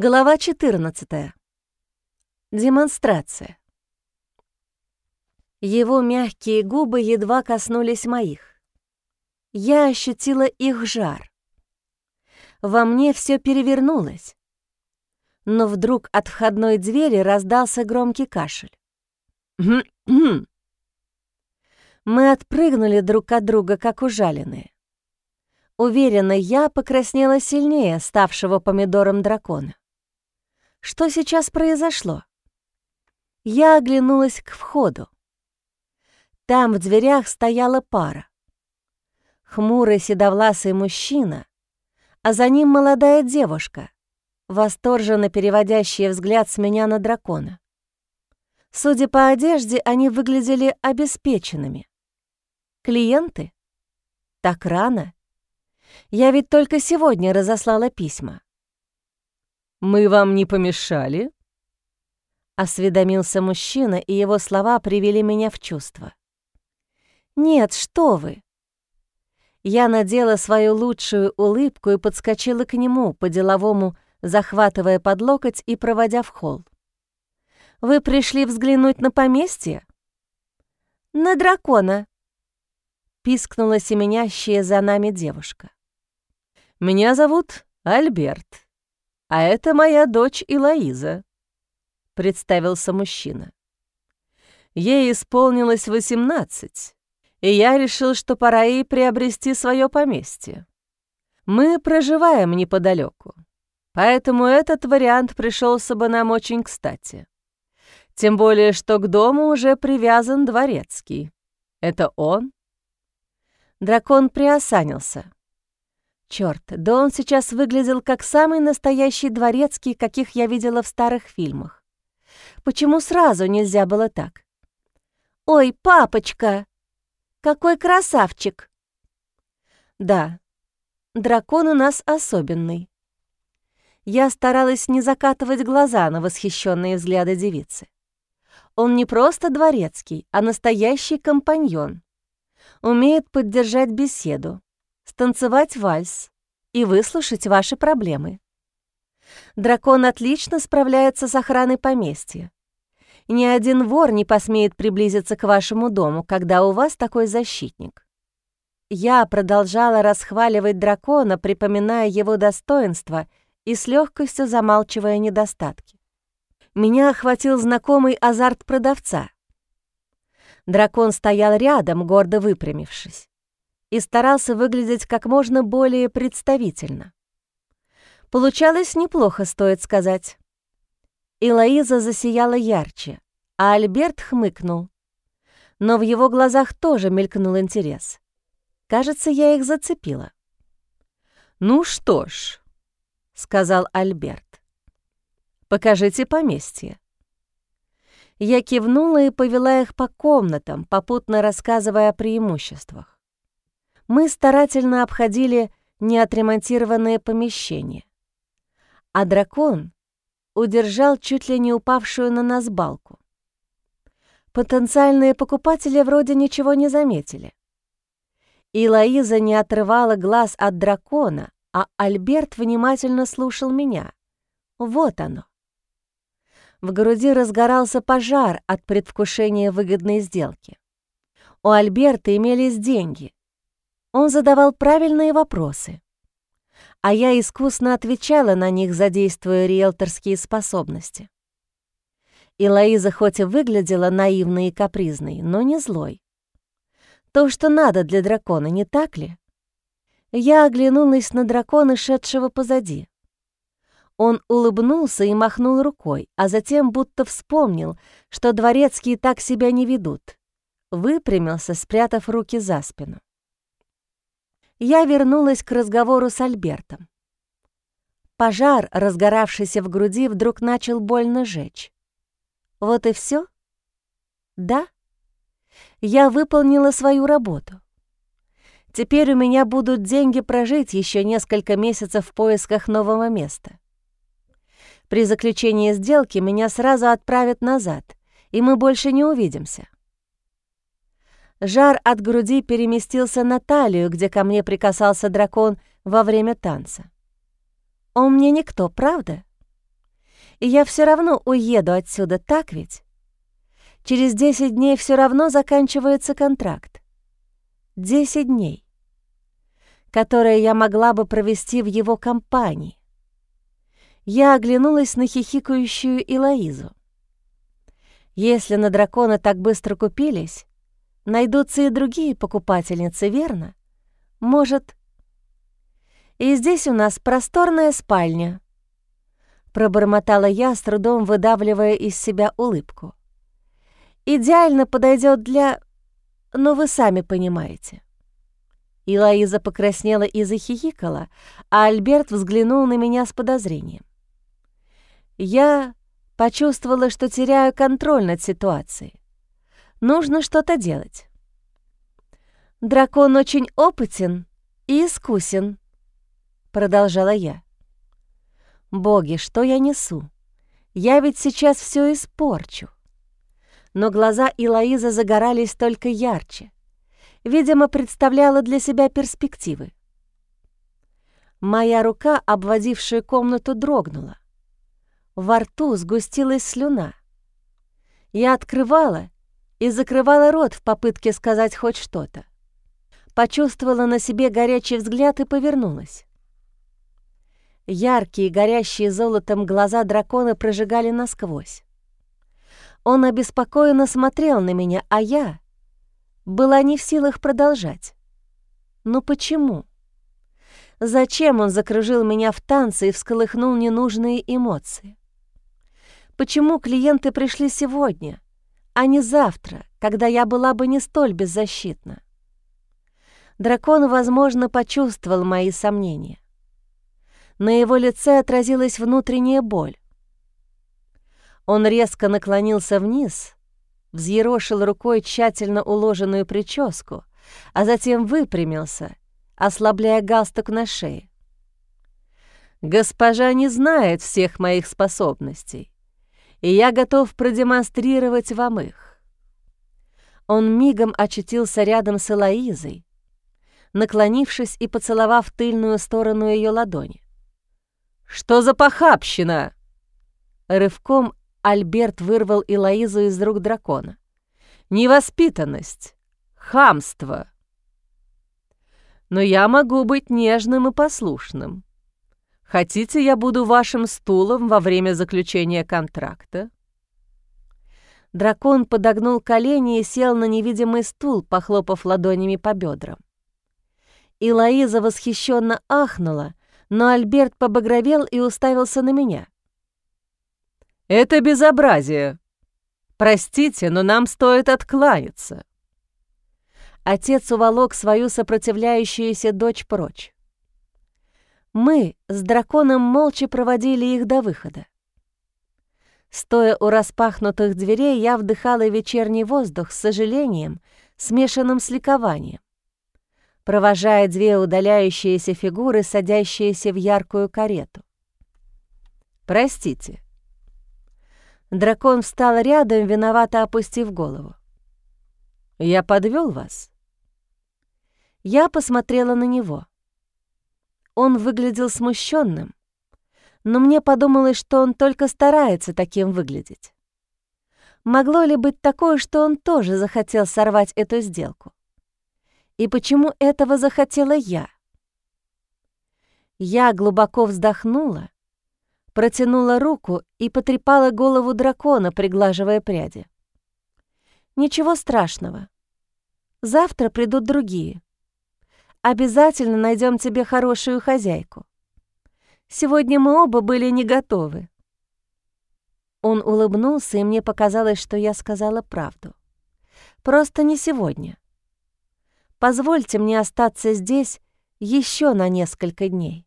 Глава 14. Демонстрация. Его мягкие губы едва коснулись моих. Я ощутила их жар. Во мне все перевернулось. Но вдруг от входной двери раздался громкий кашель. Мы отпрыгнули друг от друга, как ужаленные. Уверена, я покраснела сильнее ставшего помидором дракона. Что сейчас произошло? Я оглянулась к входу. Там в дверях стояла пара. Хмурый седовласый мужчина, а за ним молодая девушка, восторженно переводящая взгляд с меня на дракона. Судя по одежде, они выглядели обеспеченными. Клиенты? Так рано? Я ведь только сегодня разослала письма. «Мы вам не помешали?» Осведомился мужчина, и его слова привели меня в чувство. «Нет, что вы!» Я надела свою лучшую улыбку и подскочила к нему, по-деловому захватывая под локоть и проводя в холл. «Вы пришли взглянуть на поместье?» «На дракона!» — пискнула семенящая за нами девушка. «Меня зовут Альберт», «А это моя дочь Илоиза», — представился мужчина. Ей исполнилось восемнадцать, и я решил, что пора ей приобрести свое поместье. Мы проживаем неподалеку, поэтому этот вариант пришелся бы нам очень кстати. Тем более, что к дому уже привязан дворецкий. Это он? Дракон приосанился. Черт, да он сейчас выглядел как самый настоящий дворецкий, каких я видела в старых фильмах. Почему сразу нельзя было так? «Ой, папочка! Какой красавчик!» Да, дракон у нас особенный. Я старалась не закатывать глаза на восхищенные взгляды девицы. Он не просто дворецкий, а настоящий компаньон. Умеет поддержать беседу, станцевать вальс и выслушать ваши проблемы. Дракон отлично справляется с охраной поместья. Ни один вор не посмеет приблизиться к вашему дому, когда у вас такой защитник. Я продолжала расхваливать дракона, припоминая его достоинства и с легкостью замалчивая недостатки. Меня охватил знакомый азарт продавца. Дракон стоял рядом, гордо выпрямившись и старался выглядеть как можно более представительно. Получалось неплохо, стоит сказать. И Лоиза засияла ярче, а Альберт хмыкнул. Но в его глазах тоже мелькнул интерес. Кажется, я их зацепила. «Ну что ж», — сказал Альберт, — «покажите поместье». Я кивнула и повела их по комнатам, попутно рассказывая о преимуществах мы старательно обходили неотремонтированные помещения. А дракон удержал чуть ли не упавшую на нас балку. Потенциальные покупатели вроде ничего не заметили. И Лоиза не отрывала глаз от дракона, а Альберт внимательно слушал меня. Вот оно. В груди разгорался пожар от предвкушения выгодной сделки. У Альберта имелись деньги, он задавал правильные вопросы, а я искусно отвечала на них, задействуя риэлторские способности. И Лоиза хоть и выглядела наивной и капризной, но не злой. То, что надо для дракона, не так ли? Я оглянулась на дракона, шедшего позади. Он улыбнулся и махнул рукой, а затем будто вспомнил, что дворецкие так себя не ведут. Выпрямился, спрятав руки за спину я вернулась к разговору с Альбертом. Пожар, разгоравшийся в груди, вдруг начал больно жечь. Вот и все? Да. Я выполнила свою работу. Теперь у меня будут деньги прожить еще несколько месяцев в поисках нового места. При заключении сделки меня сразу отправят назад, и мы больше не увидимся. Жар от груди переместился на талию, где ко мне прикасался дракон во время танца. Он мне никто, правда? И я все равно уеду отсюда, так ведь? Через 10 дней все равно заканчивается контракт. 10 дней, которые я могла бы провести в его компании. Я оглянулась на хихикающую Илоизу. Если на дракона так быстро купились, найдутся и другие покупательницы, верно? Может... И здесь у нас просторная спальня. Пробормотала я, с трудом выдавливая из себя улыбку. Идеально подойдет для... Ну, вы сами понимаете. И покраснела и захихикала, а Альберт взглянул на меня с подозрением. Я почувствовала, что теряю контроль над ситуацией. Нужно что-то делать. «Дракон очень опытен и искусен», — продолжала я. «Боги, что я несу? Я ведь сейчас все испорчу». Но глаза Илоизы загорались только ярче. Видимо, представляла для себя перспективы. Моя рука, обводившая комнату, дрогнула. Во рту сгустилась слюна. Я открывала и закрывала рот в попытке сказать хоть что-то. Почувствовала на себе горячий взгляд и повернулась. Яркие, горящие золотом глаза дракона прожигали насквозь. Он обеспокоенно смотрел на меня, а я была не в силах продолжать. Но почему? Зачем он закружил меня в танце и всколыхнул ненужные эмоции? Почему клиенты пришли сегодня, а не завтра, когда я была бы не столь беззащитна? Дракон, возможно, почувствовал мои сомнения. На его лице отразилась внутренняя боль. Он резко наклонился вниз, взъерошил рукой тщательно уложенную прическу, а затем выпрямился, ослабляя галстук на шее. «Госпожа не знает всех моих способностей и я готов продемонстрировать вам их». Он мигом очутился рядом с Элоизой, наклонившись и поцеловав тыльную сторону ее ладони. «Что за похабщина?» Рывком Альберт вырвал Элоизу из рук дракона. «Невоспитанность, хамство. Но я могу быть нежным и послушным. Хотите, я буду вашим стулом во время заключения контракта?» Дракон подогнул колени и сел на невидимый стул, похлопав ладонями по бедрам. И Лоиза восхищенно ахнула, но Альберт побагровел и уставился на меня. «Это безобразие! Простите, но нам стоит откланяться!» Отец уволок свою сопротивляющуюся дочь прочь. Мы с драконом молча проводили их до выхода. Стоя у распахнутых дверей, я вдыхала вечерний воздух с сожалением, смешанным с ликованием, провожая две удаляющиеся фигуры, садящиеся в яркую карету. «Простите». Дракон встал рядом, виновато опустив голову. «Я подвел вас?» Я посмотрела на него. Он выглядел смущенным, но мне подумалось, что он только старается таким выглядеть. Могло ли быть такое, что он тоже захотел сорвать эту сделку? И почему этого захотела я? Я глубоко вздохнула, протянула руку и потрепала голову дракона, приглаживая пряди. «Ничего страшного. Завтра придут другие. Обязательно найдем тебе хорошую хозяйку. Сегодня мы оба были не готовы». Он улыбнулся, и мне показалось, что я сказала правду. «Просто не сегодня. Позвольте мне остаться здесь еще на несколько дней».